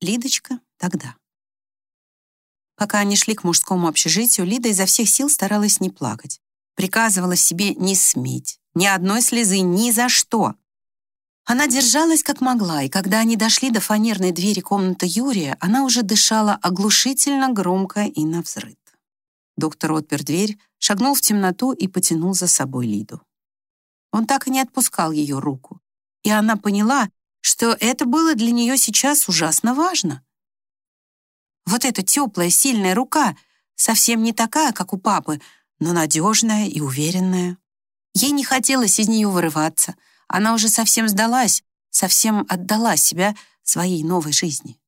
Лидочка тогда. Пока они шли к мужскому общежитию, Лида изо всех сил старалась не плакать. Приказывала себе не сметь. Ни одной слезы, ни за что. Она держалась как могла, и когда они дошли до фанерной двери комнаты Юрия, она уже дышала оглушительно громко и навзрыд. Доктор отпер дверь, шагнул в темноту и потянул за собой Лиду. Он так и не отпускал ее руку. И она поняла, что это было для нее сейчас ужасно важно. Вот эта теплая, сильная рука, совсем не такая, как у папы, но надежная и уверенная. Ей не хотелось из нее вырываться. Она уже совсем сдалась, совсем отдала себя своей новой жизни.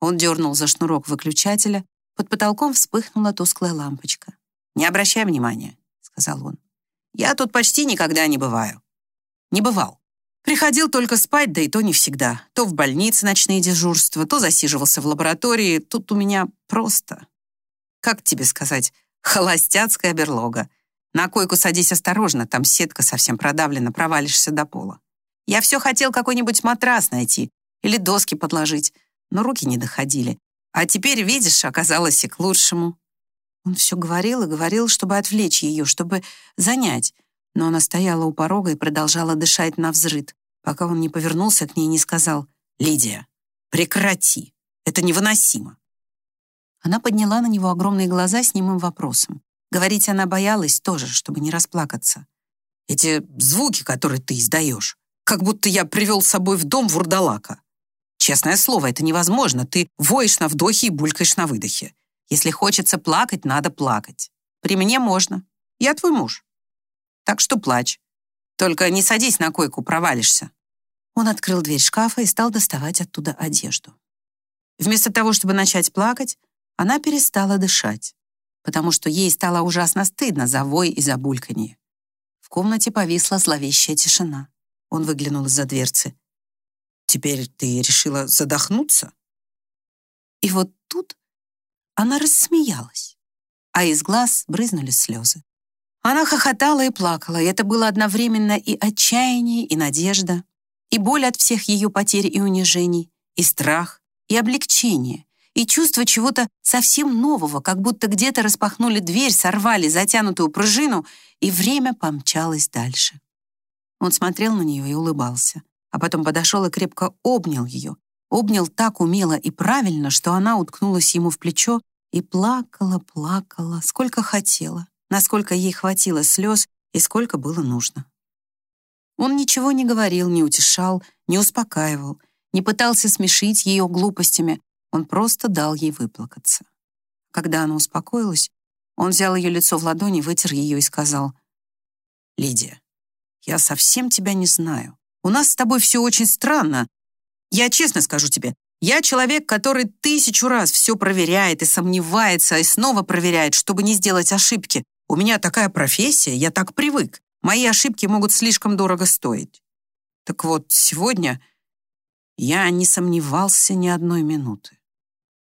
Он дернул за шнурок выключателя, под потолком вспыхнула тусклая лампочка. «Не обращай внимания», — сказал он. «Я тут почти никогда не бываю. Не бывал. Приходил только спать, да и то не всегда. То в больнице ночные дежурства, то засиживался в лаборатории. Тут у меня просто, как тебе сказать, холостяцкая берлога. На койку садись осторожно, там сетка совсем продавлена, провалишься до пола. Я все хотел какой-нибудь матрас найти или доски подложить, но руки не доходили. А теперь, видишь, оказалось и к лучшему. Он все говорил и говорил, чтобы отвлечь ее, чтобы занять, но она стояла у порога и продолжала дышать на взрыд, пока он не повернулся к ней и не сказал «Лидия, прекрати, это невыносимо». Она подняла на него огромные глаза с немым вопросом. Говорить она боялась тоже, чтобы не расплакаться. «Эти звуки, которые ты издаешь, как будто я привел с собой в дом вурдалака. Честное слово, это невозможно. Ты воешь на вдохе и булькаешь на выдохе. Если хочется плакать, надо плакать. При мне можно. Я твой муж. Так что плачь. Только не садись на койку, провалишься». Он открыл дверь шкафа и стал доставать оттуда одежду. Вместо того, чтобы начать плакать, она перестала дышать, потому что ей стало ужасно стыдно за вой и за бульканье. В комнате повисла зловещая тишина. Он выглянул из-за дверцы. «Теперь ты решила задохнуться?» И вот тут она рассмеялась, а из глаз брызнули слезы. Она хохотала и плакала, и это было одновременно и отчаяние, и надежда, и боль от всех ее потерь и унижений, и страх, и облегчение, и чувство чего-то совсем нового, как будто где-то распахнули дверь, сорвали затянутую пружину, и время помчалось дальше. Он смотрел на нее и улыбался, а потом подошел и крепко обнял ее, обнял так умело и правильно, что она уткнулась ему в плечо и плакала, плакала, сколько хотела, насколько ей хватило слез и сколько было нужно. Он ничего не говорил, не утешал, не успокаивал, не пытался смешить ее глупостями, он просто дал ей выплакаться. Когда она успокоилась, он взял ее лицо в ладони, вытер ее и сказал, «Лидия, я совсем тебя не знаю. У нас с тобой все очень странно. Я честно скажу тебе, я человек, который тысячу раз все проверяет и сомневается, и снова проверяет, чтобы не сделать ошибки. У меня такая профессия, я так привык. Мои ошибки могут слишком дорого стоить. Так вот, сегодня я не сомневался ни одной минуты.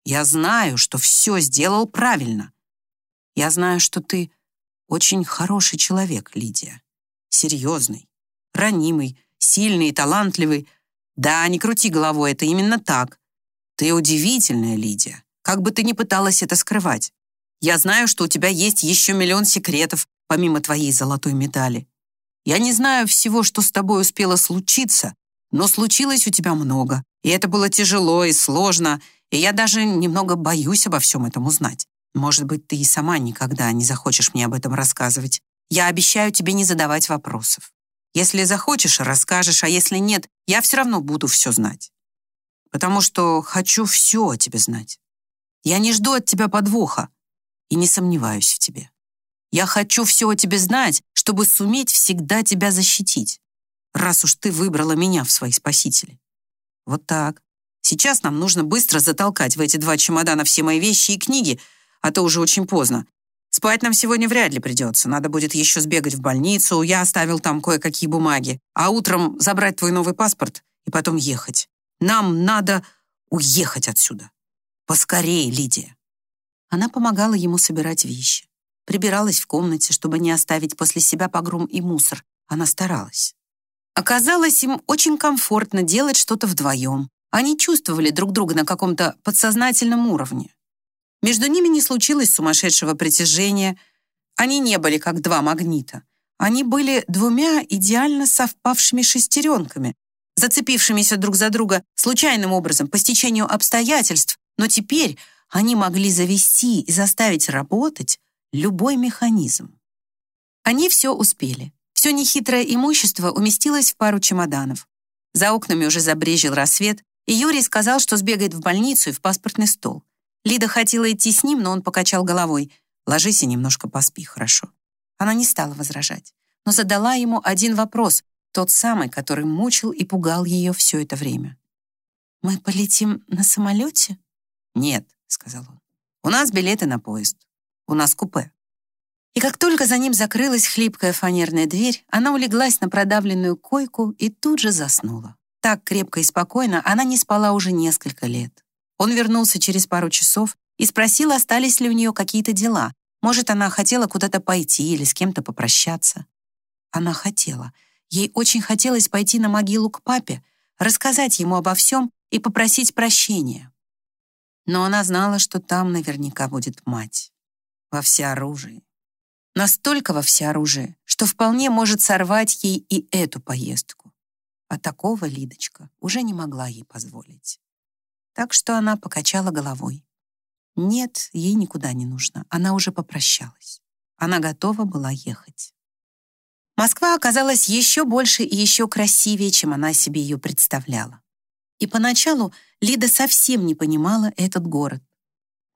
Я знаю, что все сделал правильно. Я знаю, что ты очень хороший человек, Лидия. Серьезный, ранимый, сильный и талантливый. Да, не крути головой, это именно так. Ты удивительная, Лидия. Как бы ты ни пыталась это скрывать. Я знаю, что у тебя есть еще миллион секретов, помимо твоей золотой медали. Я не знаю всего, что с тобой успело случиться, но случилось у тебя много, и это было тяжело и сложно, и я даже немного боюсь обо всем этом узнать. Может быть, ты и сама никогда не захочешь мне об этом рассказывать. Я обещаю тебе не задавать вопросов. Если захочешь, расскажешь, а если нет, я все равно буду все знать. Потому что хочу все о тебе знать. Я не жду от тебя подвоха и не сомневаюсь в тебе. Я хочу все о тебе знать, чтобы суметь всегда тебя защитить, раз уж ты выбрала меня в свои спасители. Вот так. Сейчас нам нужно быстро затолкать в эти два чемодана все мои вещи и книги, а то уже очень поздно. Спать нам сегодня вряд ли придется. Надо будет еще сбегать в больницу, я оставил там кое-какие бумаги. А утром забрать твой новый паспорт и потом ехать. Нам надо уехать отсюда. Поскорее, Лидия. Она помогала ему собирать вещи. Прибиралась в комнате, чтобы не оставить после себя погром и мусор. Она старалась. Оказалось, им очень комфортно делать что-то вдвоем. Они чувствовали друг друга на каком-то подсознательном уровне. Между ними не случилось сумасшедшего притяжения. Они не были как два магнита. Они были двумя идеально совпавшими шестеренками, зацепившимися друг за друга случайным образом по стечению обстоятельств, но теперь они могли завести и заставить работать любой механизм. Они все успели. Все нехитрое имущество уместилось в пару чемоданов. За окнами уже забрежил рассвет, и Юрий сказал, что сбегает в больницу и в паспортный стол. Лида хотела идти с ним, но он покачал головой. «Ложись и немножко поспи, хорошо?» Она не стала возражать, но задала ему один вопрос, тот самый, который мучил и пугал ее все это время. «Мы полетим на самолете?» «Нет», — сказал он. «У нас билеты на поезд. У нас купе». И как только за ним закрылась хлипкая фанерная дверь, она улеглась на продавленную койку и тут же заснула. Так крепко и спокойно она не спала уже несколько лет. Он вернулся через пару часов и спросил, остались ли у нее какие-то дела. Может, она хотела куда-то пойти или с кем-то попрощаться. Она хотела. Ей очень хотелось пойти на могилу к папе, рассказать ему обо всем и попросить прощения. Но она знала, что там наверняка будет мать. Во всеоружии. Настолько во всеоружии, что вполне может сорвать ей и эту поездку. А такого Лидочка уже не могла ей позволить. Так что она покачала головой. Нет, ей никуда не нужно. Она уже попрощалась. Она готова была ехать. Москва оказалась еще больше и еще красивее, чем она себе ее представляла. И поначалу Лида совсем не понимала этот город.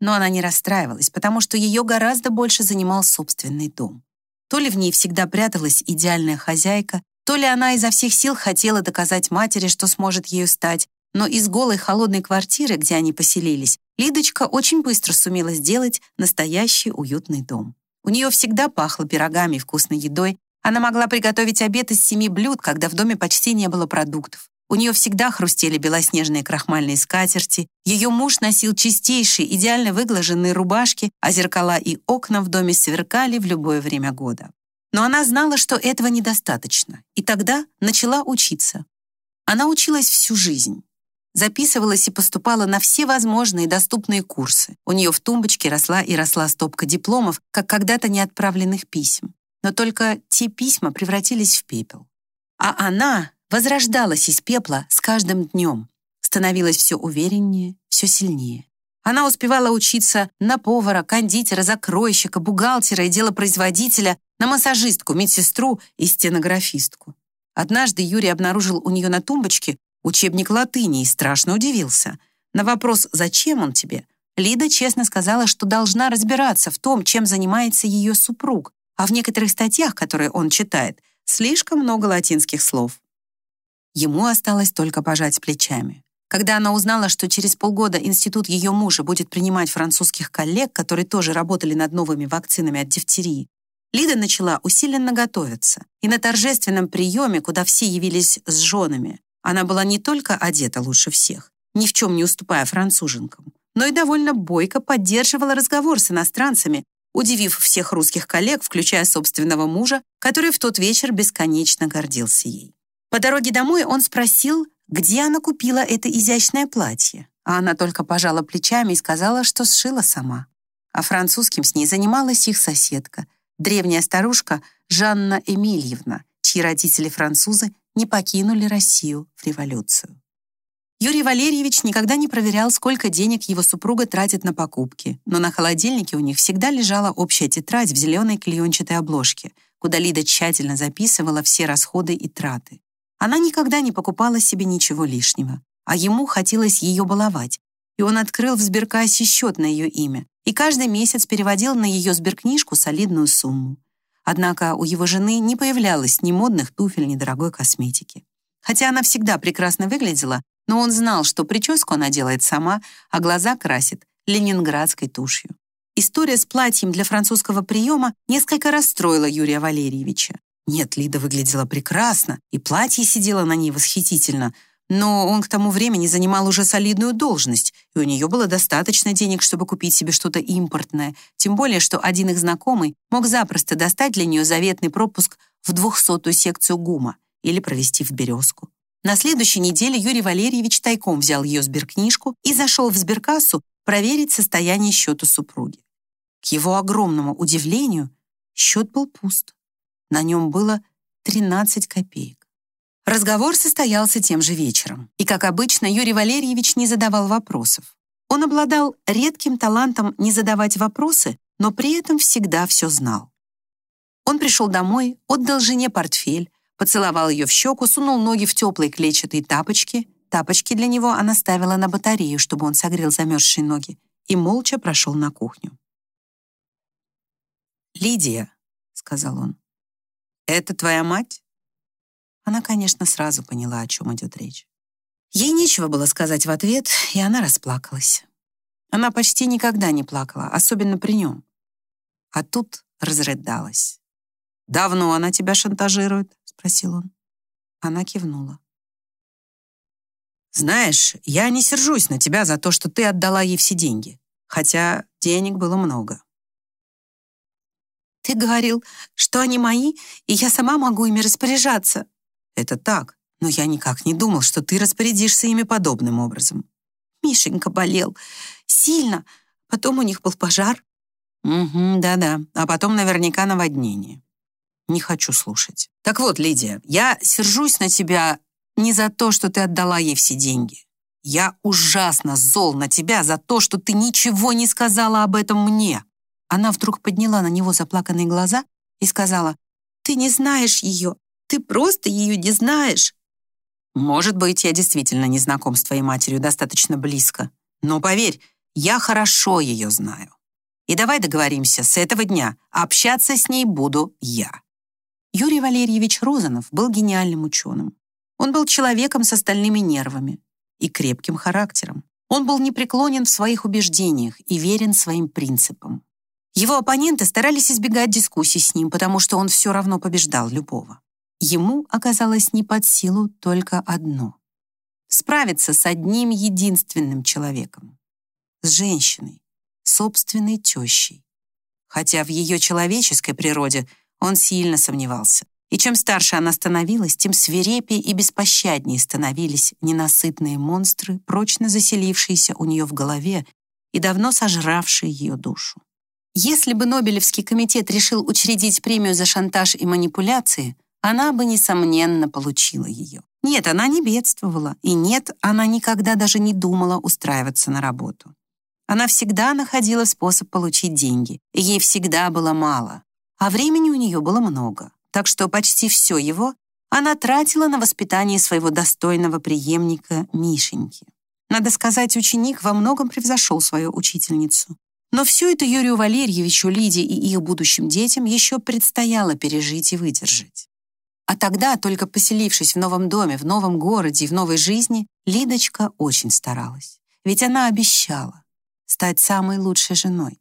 Но она не расстраивалась, потому что ее гораздо больше занимал собственный дом. То ли в ней всегда пряталась идеальная хозяйка, то ли она изо всех сил хотела доказать матери, что сможет ею стать, но из голой холодной квартиры, где они поселились, Лидочка очень быстро сумела сделать настоящий уютный дом. У нее всегда пахло пирогами и вкусной едой, она могла приготовить обед из семи блюд, когда в доме почти не было продуктов. У нее всегда хрустели белоснежные крахмальные скатерти, ее муж носил чистейшие, идеально выглаженные рубашки, а зеркала и окна в доме сверкали в любое время года. Но она знала, что этого недостаточно, и тогда начала учиться. Она училась всю жизнь. Записывалась и поступала на все возможные доступные курсы. У нее в тумбочке росла и росла стопка дипломов, как когда-то неотправленных писем. Но только те письма превратились в пепел. А она возрождалась из пепла с каждым днем, становилась все увереннее, все сильнее. Она успевала учиться на повара, кондитера, закройщика, бухгалтера и делопроизводителя, на массажистку, медсестру и стенографистку. Однажды Юрий обнаружил у нее на тумбочке учебник латыни и страшно удивился. На вопрос «Зачем он тебе?» Лида честно сказала, что должна разбираться в том, чем занимается ее супруг, а в некоторых статьях, которые он читает, слишком много латинских слов. Ему осталось только пожать плечами. Когда она узнала, что через полгода институт ее мужа будет принимать французских коллег, которые тоже работали над новыми вакцинами от дифтерии, Лида начала усиленно готовиться. И на торжественном приеме, куда все явились с женами, она была не только одета лучше всех, ни в чем не уступая француженкам, но и довольно бойко поддерживала разговор с иностранцами, удивив всех русских коллег, включая собственного мужа, который в тот вечер бесконечно гордился ей. По дороге домой он спросил, где она купила это изящное платье, а она только пожала плечами и сказала, что сшила сама. А французским с ней занималась их соседка, древняя старушка Жанна Эмильевна, чьи родители французы не покинули Россию в революцию. Юрий Валерьевич никогда не проверял, сколько денег его супруга тратит на покупки, но на холодильнике у них всегда лежала общая тетрадь в зеленой клеенчатой обложке, куда Лида тщательно записывала все расходы и траты. Она никогда не покупала себе ничего лишнего, а ему хотелось ее баловать, и он открыл в сберкассе счет на ее имя и каждый месяц переводил на ее сберкнижку солидную сумму. Однако у его жены не появлялось ни модных туфель, ни дорогой косметики. Хотя она всегда прекрасно выглядела, но он знал, что прическу она делает сама, а глаза красит ленинградской тушью. История с платьем для французского приема несколько расстроила Юрия Валерьевича. Нет, Лида выглядела прекрасно, и платье сидело на ней восхитительно, но он к тому времени занимал уже солидную должность, и у нее было достаточно денег, чтобы купить себе что-то импортное, тем более, что один их знакомый мог запросто достать для нее заветный пропуск в двухсотую секцию ГУМа или провести в «Березку». На следующей неделе Юрий Валерьевич тайком взял ее сберкнижку и зашел в сберкассу проверить состояние счета супруги. К его огромному удивлению, счет был пуст. На нем было 13 копеек. Разговор состоялся тем же вечером. И, как обычно, Юрий Валерьевич не задавал вопросов. Он обладал редким талантом не задавать вопросы, но при этом всегда все знал. Он пришел домой, отдал жене портфель, поцеловал ее в щеку, сунул ноги в теплые клетчатые тапочки. Тапочки для него она ставила на батарею, чтобы он согрел замерзшие ноги, и молча прошел на кухню. «Лидия», — сказал он, — «это твоя мать?» Она, конечно, сразу поняла, о чем идет речь. Ей нечего было сказать в ответ, и она расплакалась. Она почти никогда не плакала, особенно при нем. А тут разрыдалась. «Давно она тебя шантажирует?» — спросил он. Она кивнула. «Знаешь, я не сержусь на тебя за то, что ты отдала ей все деньги, хотя денег было много». «Ты говорил, что они мои, и я сама могу ими распоряжаться». «Это так, но я никак не думал, что ты распорядишься ими подобным образом». Мишенька болел. Сильно. Потом у них был пожар. Угу, да-да. А потом наверняка наводнение. Не хочу слушать. Так вот, Лидия, я сержусь на тебя не за то, что ты отдала ей все деньги. Я ужасно зол на тебя за то, что ты ничего не сказала об этом мне. Она вдруг подняла на него заплаканные глаза и сказала, «Ты не знаешь ее. Ты просто ее не знаешь. Может быть, я действительно не знаком с твоей матерью достаточно близко. Но поверь, я хорошо ее знаю. И давай договоримся, с этого дня общаться с ней буду я. Юрий Валерьевич Розанов был гениальным ученым. Он был человеком с остальными нервами и крепким характером. Он был непреклонен в своих убеждениях и верен своим принципам. Его оппоненты старались избегать дискуссий с ним, потому что он все равно побеждал любого. Ему оказалось не под силу только одно — справиться с одним единственным человеком, с женщиной, собственной тещей. Хотя в ее человеческой природе он сильно сомневался. И чем старше она становилась, тем свирепее и беспощаднее становились ненасытные монстры, прочно заселившиеся у нее в голове и давно сожравшие ее душу. Если бы Нобелевский комитет решил учредить премию за шантаж и манипуляции — она бы, несомненно, получила ее. Нет, она не бедствовала, и нет, она никогда даже не думала устраиваться на работу. Она всегда находила способ получить деньги, ей всегда было мало, а времени у нее было много, так что почти все его она тратила на воспитание своего достойного преемника Мишеньки. Надо сказать, ученик во многом превзошел свою учительницу. Но все это Юрию Валерьевичу, Лиде и их будущим детям еще предстояло пережить и выдержать. А тогда, только поселившись в новом доме, в новом городе и в новой жизни, Лидочка очень старалась. Ведь она обещала стать самой лучшей женой.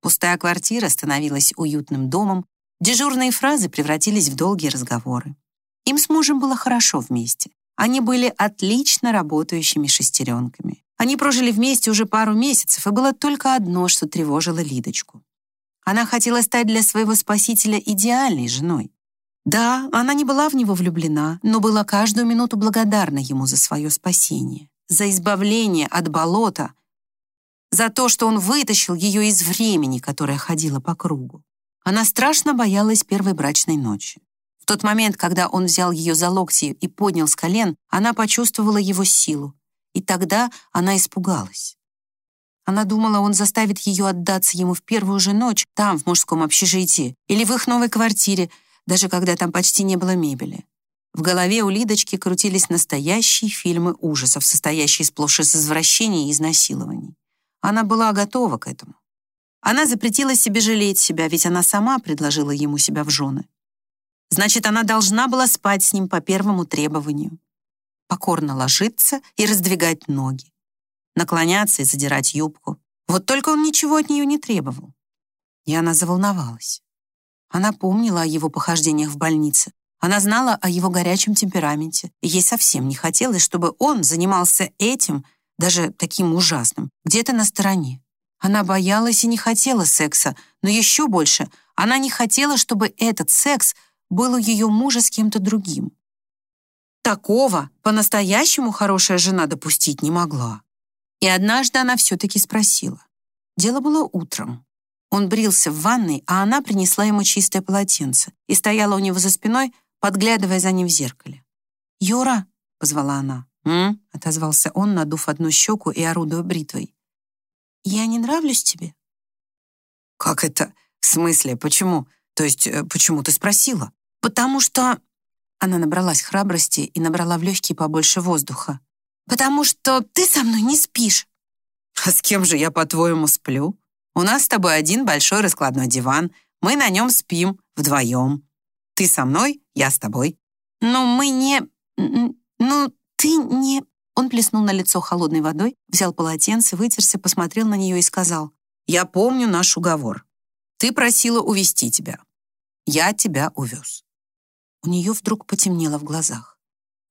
Пустая квартира становилась уютным домом, дежурные фразы превратились в долгие разговоры. Им с мужем было хорошо вместе. Они были отлично работающими шестеренками. Они прожили вместе уже пару месяцев, и было только одно, что тревожило Лидочку. Она хотела стать для своего спасителя идеальной женой. Да, она не была в него влюблена, но была каждую минуту благодарна ему за свое спасение, за избавление от болота, за то, что он вытащил ее из времени, которое ходило по кругу. Она страшно боялась первой брачной ночи. В тот момент, когда он взял ее за локти и поднял с колен, она почувствовала его силу, и тогда она испугалась. Она думала, он заставит ее отдаться ему в первую же ночь там, в мужском общежитии, или в их новой квартире, даже когда там почти не было мебели. В голове у Лидочки крутились настоящие фильмы ужасов, состоящие сплошь из извращений и изнасилований. Она была готова к этому. Она запретила себе жалеть себя, ведь она сама предложила ему себя в жены. Значит, она должна была спать с ним по первому требованию. Покорно ложиться и раздвигать ноги. Наклоняться и задирать юбку. Вот только он ничего от нее не требовал. И она заволновалась. Она помнила о его похождениях в больнице. Она знала о его горячем темпераменте. И ей совсем не хотелось, чтобы он занимался этим, даже таким ужасным, где-то на стороне. Она боялась и не хотела секса, но еще больше она не хотела, чтобы этот секс был у ее мужа с кем-то другим. Такого по-настоящему хорошая жена допустить не могла. И однажды она все-таки спросила. Дело было утром. Он брился в ванной, а она принесла ему чистое полотенце и стояла у него за спиной, подглядывая за ним в зеркале. «Юра!» — позвала она. «М?» — отозвался он, надув одну щеку и орудуя бритвой. «Я не нравлюсь тебе?» «Как это? В смысле? Почему? То есть, э, почему ты спросила?» «Потому что...» Она набралась храбрости и набрала в легкие побольше воздуха. «Потому что ты со мной не спишь». «А с кем же я, по-твоему, сплю? У нас с тобой один большой раскладной диван. Мы на нем спим вдвоем. Ты со мной, я с тобой». «Но мы не... Ну, ты не...» Он плеснул на лицо холодной водой, взял полотенце, вытерся, посмотрел на нее и сказал, «Я помню наш уговор. Ты просила увести тебя. Я тебя увез». У нее вдруг потемнело в глазах.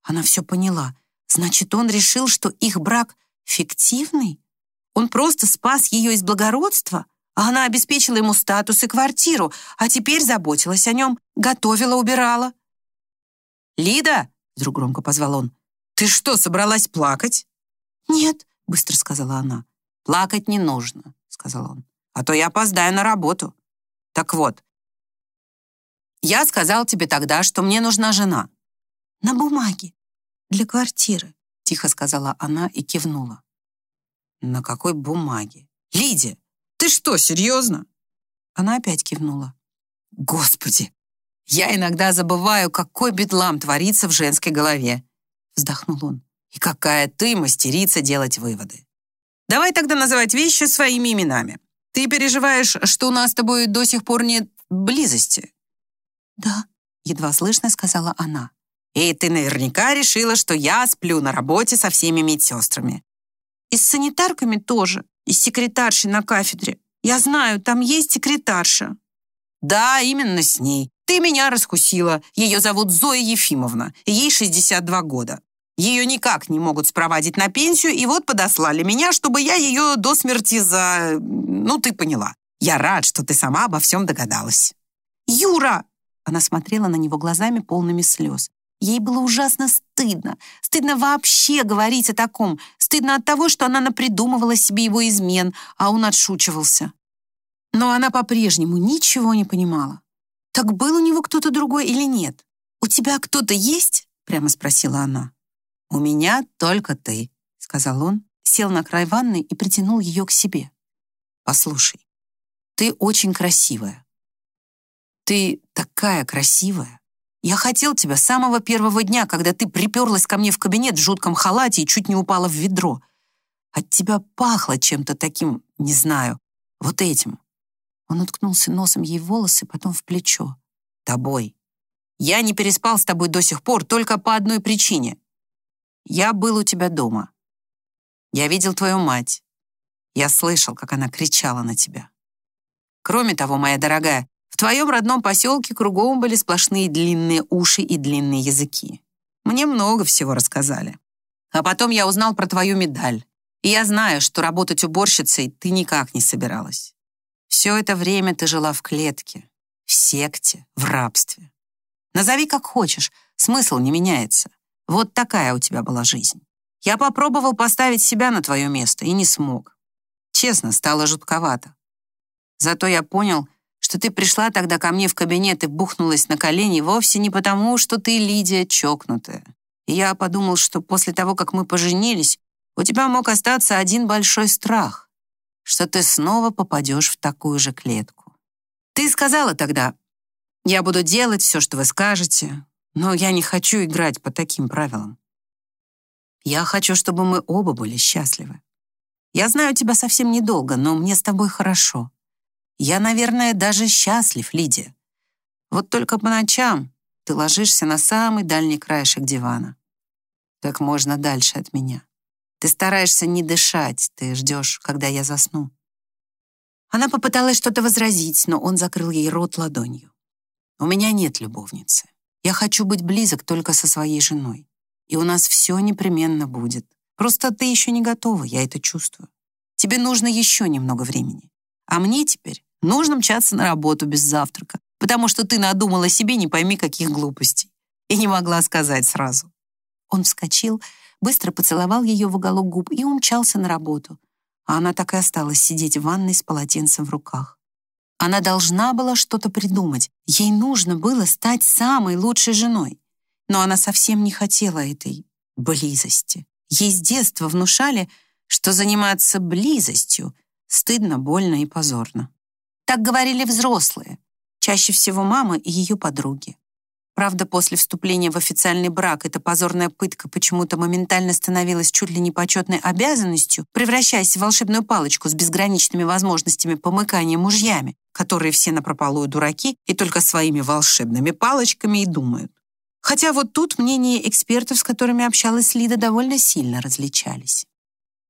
Она все поняла. Значит, он решил, что их брак фиктивный? Он просто спас ее из благородства, а она обеспечила ему статус и квартиру, а теперь заботилась о нем, готовила, убирала. «Лида!» — вдруг громко позвал он. «Ты что, собралась плакать?» «Нет», — быстро сказала она. «Плакать не нужно», — сказал он. «А то я опоздаю на работу. Так вот, я сказал тебе тогда, что мне нужна жена». «На бумаге, для квартиры», — тихо сказала она и кивнула. «На какой бумаге? Лидия, ты что, серьезно?» Она опять кивнула. «Господи, я иногда забываю, какой бедлам творится в женской голове», вздохнул он. «И какая ты мастерица делать выводы. Давай тогда называть вещи своими именами. Ты переживаешь, что у нас с тобой до сих пор нет близости?» «Да», — едва слышно сказала она. «И ты наверняка решила, что я сплю на работе со всеми медсестрами. И с санитарками тоже, и с секретаршей на кафедре. Я знаю, там есть секретарша». «Да, именно с ней. Ты меня раскусила. Ее зовут Зоя Ефимовна. Ей 62 года. Ее никак не могут спровадить на пенсию, и вот подослали меня, чтобы я ее до смерти за... Ну, ты поняла. Я рад, что ты сама обо всем догадалась». «Юра!» Она смотрела на него глазами полными слез. Ей было ужасно стыдно. Стыдно вообще говорить о таком. Стыдно от того, что она напридумывала себе его измен, а он отшучивался. Но она по-прежнему ничего не понимала. Так был у него кто-то другой или нет? «У тебя кто-то есть?» — прямо спросила она. «У меня только ты», — сказал он, сел на край ванны и притянул ее к себе. «Послушай, ты очень красивая. Ты такая красивая. Я хотел тебя с самого первого дня, когда ты приперлась ко мне в кабинет в жутком халате и чуть не упала в ведро. От тебя пахло чем-то таким, не знаю, вот этим. Он уткнулся носом ей в волосы, потом в плечо. Тобой. Я не переспал с тобой до сих пор только по одной причине. Я был у тебя дома. Я видел твою мать. Я слышал, как она кричала на тебя. Кроме того, моя дорогая, в твоем родном поселке кругом были сплошные длинные уши и длинные языки. Мне много всего рассказали. А потом я узнал про твою медаль. И я знаю, что работать уборщицей ты никак не собиралась. Все это время ты жила в клетке, в секте, в рабстве. Назови как хочешь, смысл не меняется. Вот такая у тебя была жизнь. Я попробовал поставить себя на твое место и не смог. Честно, стало жутковато. Зато я понял, что ты пришла тогда ко мне в кабинет и бухнулась на колени вовсе не потому, что ты, Лидия, чокнутая. И я подумал, что после того, как мы поженились, у тебя мог остаться один большой страх, что ты снова попадешь в такую же клетку. Ты сказала тогда, я буду делать все, что вы скажете, но я не хочу играть по таким правилам. Я хочу, чтобы мы оба были счастливы. Я знаю тебя совсем недолго, но мне с тобой хорошо. Я, наверное, даже счастлив, Лидия. Вот только по ночам ты ложишься на самый дальний краешек дивана. Как можно дальше от меня. Ты стараешься не дышать, ты ждешь, когда я засну. Она попыталась что-то возразить, но он закрыл ей рот ладонью. У меня нет любовницы. Я хочу быть близок только со своей женой. И у нас все непременно будет. Просто ты еще не готова, я это чувствую. Тебе нужно еще немного времени. А мне теперь Нужно мчаться на работу без завтрака, потому что ты надумала себе не пойми каких глупостей и не могла сказать сразу. Он вскочил, быстро поцеловал ее в уголок губ и умчался на работу. А она так и осталась сидеть в ванной с полотенцем в руках. Она должна была что-то придумать. Ей нужно было стать самой лучшей женой. Но она совсем не хотела этой близости. Ей с детства внушали, что заниматься близостью стыдно, больно и позорно. Так говорили взрослые, чаще всего мама и ее подруги. Правда, после вступления в официальный брак эта позорная пытка почему-то моментально становилась чуть ли не почетной обязанностью, превращаясь в волшебную палочку с безграничными возможностями помыкания мужьями, которые все напропалую дураки и только своими волшебными палочками и думают. Хотя вот тут мнения экспертов, с которыми общалась Лида, довольно сильно различались.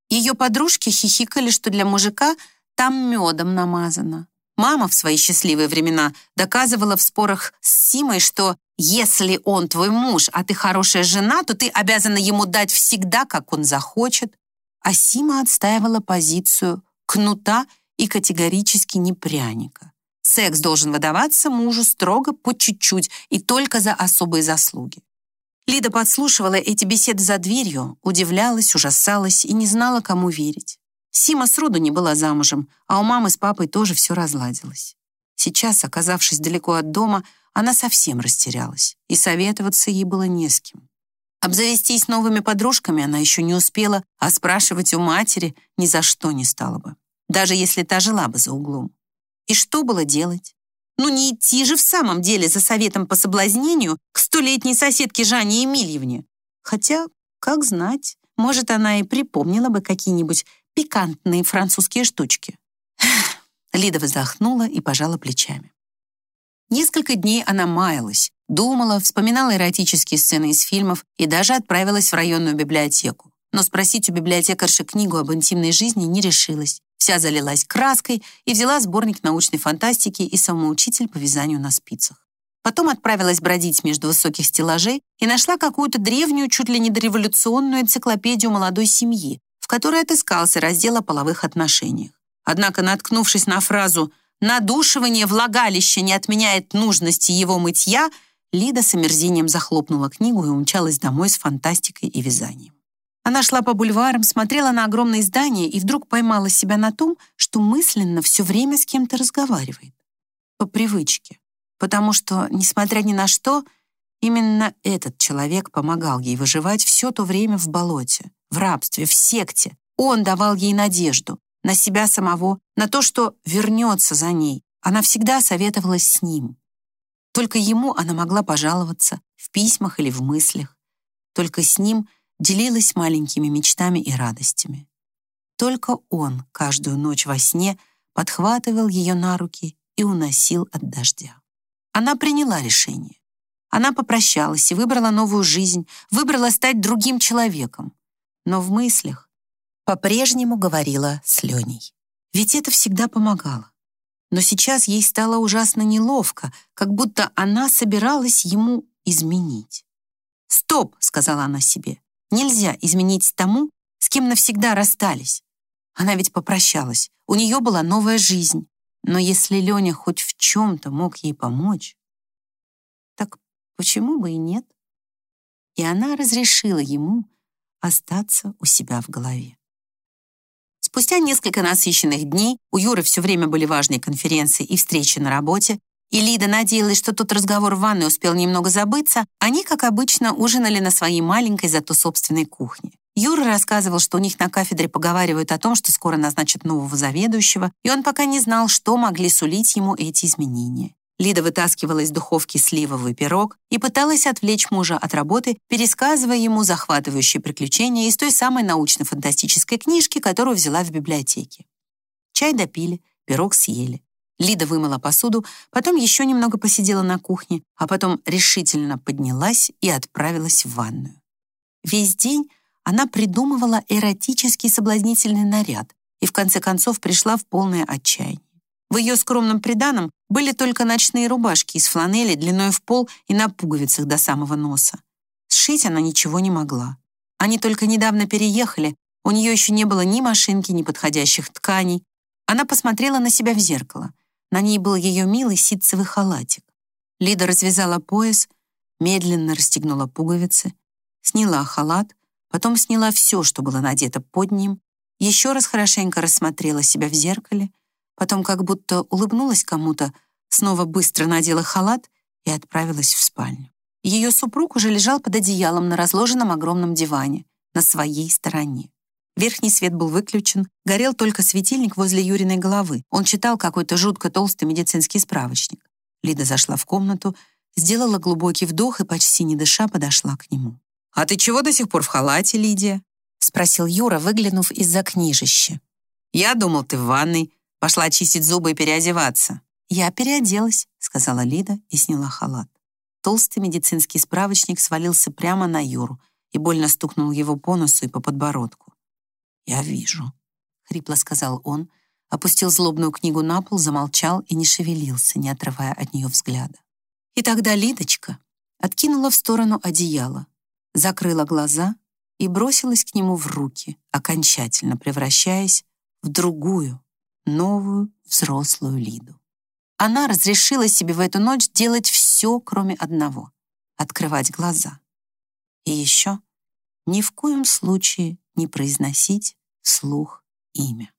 Ее подружки хихикали, что для мужика там медом намазано. Мама в свои счастливые времена доказывала в спорах с Симой, что если он твой муж, а ты хорошая жена, то ты обязана ему дать всегда, как он захочет. А Сима отстаивала позицию кнута и категорически не пряника. Секс должен выдаваться мужу строго по чуть-чуть и только за особые заслуги. Лида подслушивала эти беседы за дверью, удивлялась, ужасалась и не знала, кому верить. Сима сроду не была замужем, а у мамы с папой тоже все разладилось. Сейчас, оказавшись далеко от дома, она совсем растерялась, и советоваться ей было не с кем. Обзавестись новыми подружками она еще не успела, а спрашивать у матери ни за что не стала бы, даже если та жила бы за углом. И что было делать? Ну не идти же в самом деле за советом по соблазнению к столетней соседке Жанне Емельевне. Хотя, как знать, может, она и припомнила бы какие-нибудь пикантные французские штучки. Лида вздохнула и пожала плечами. Несколько дней она маялась, думала, вспоминала эротические сцены из фильмов и даже отправилась в районную библиотеку. Но спросить у библиотекарши книгу об интимной жизни не решилась. Вся залилась краской и взяла сборник научной фантастики и самоучитель по вязанию на спицах. Потом отправилась бродить между высоких стеллажей и нашла какую-то древнюю, чуть ли не дореволюционную энциклопедию молодой семьи, в которой отыскался раздел о половых отношениях. Однако, наткнувшись на фразу «надушивание влагалища не отменяет нужности его мытья», Лида с омерзением захлопнула книгу и умчалась домой с фантастикой и вязанием. Она шла по бульварам, смотрела на огромные здания и вдруг поймала себя на том, что мысленно все время с кем-то разговаривает. По привычке. Потому что, несмотря ни на что, именно этот человек помогал ей выживать все то время в болоте в рабстве, в секте. Он давал ей надежду на себя самого, на то, что вернется за ней. Она всегда советовалась с ним. Только ему она могла пожаловаться в письмах или в мыслях. Только с ним делилась маленькими мечтами и радостями. Только он каждую ночь во сне подхватывал ее на руки и уносил от дождя. Она приняла решение. Она попрощалась и выбрала новую жизнь, выбрала стать другим человеком но в мыслях по-прежнему говорила с Леней. Ведь это всегда помогало. Но сейчас ей стало ужасно неловко, как будто она собиралась ему изменить. «Стоп!» — сказала она себе. «Нельзя изменить тому, с кем навсегда расстались. Она ведь попрощалась, у нее была новая жизнь. Но если Леня хоть в чем-то мог ей помочь, так почему бы и нет?» И она разрешила ему остаться у себя в голове. Спустя несколько насыщенных дней у Юры все время были важные конференции и встречи на работе, и Лида надеялась, что тот разговор в ванной успел немного забыться, они, как обычно, ужинали на своей маленькой, зато собственной кухне. Юра рассказывал, что у них на кафедре поговаривают о том, что скоро назначат нового заведующего, и он пока не знал, что могли сулить ему эти изменения. Лида вытаскивала из духовки сливовый пирог и пыталась отвлечь мужа от работы, пересказывая ему захватывающие приключения из той самой научно-фантастической книжки, которую взяла в библиотеке. Чай допили, пирог съели. Лида вымыла посуду, потом еще немного посидела на кухне, а потом решительно поднялась и отправилась в ванную. Весь день она придумывала эротический соблазнительный наряд и в конце концов пришла в полное отчаяние. В ее скромном приданом были только ночные рубашки из фланели длиной в пол и на пуговицах до самого носа. Сшить она ничего не могла. Они только недавно переехали, у нее еще не было ни машинки, ни подходящих тканей. Она посмотрела на себя в зеркало. На ней был ее милый ситцевый халатик. Лида развязала пояс, медленно расстегнула пуговицы, сняла халат, потом сняла все, что было надето под ним, еще раз хорошенько рассмотрела себя в зеркале, потом как будто улыбнулась кому-то, снова быстро надела халат и отправилась в спальню. Ее супруг уже лежал под одеялом на разложенном огромном диване, на своей стороне. Верхний свет был выключен, горел только светильник возле Юриной головы. Он читал какой-то жутко толстый медицинский справочник. Лида зашла в комнату, сделала глубокий вдох и, почти не дыша, подошла к нему. «А ты чего до сих пор в халате, Лидия?» — спросил Юра, выглянув из-за книжища. «Я думал, ты в ванной. Пошла чистить зубы и переодеваться». «Я переоделась», — сказала Лида и сняла халат. Толстый медицинский справочник свалился прямо на Юру и больно стукнул его по носу и по подбородку. «Я вижу», — хрипло сказал он, опустил злобную книгу на пол, замолчал и не шевелился, не отрывая от нее взгляда. И тогда Лидочка откинула в сторону одеяло, закрыла глаза и бросилась к нему в руки, окончательно превращаясь в другую, новую взрослую Лиду. Она разрешила себе в эту ночь делать все, кроме одного — открывать глаза. И еще ни в коем случае не произносить вслух имя.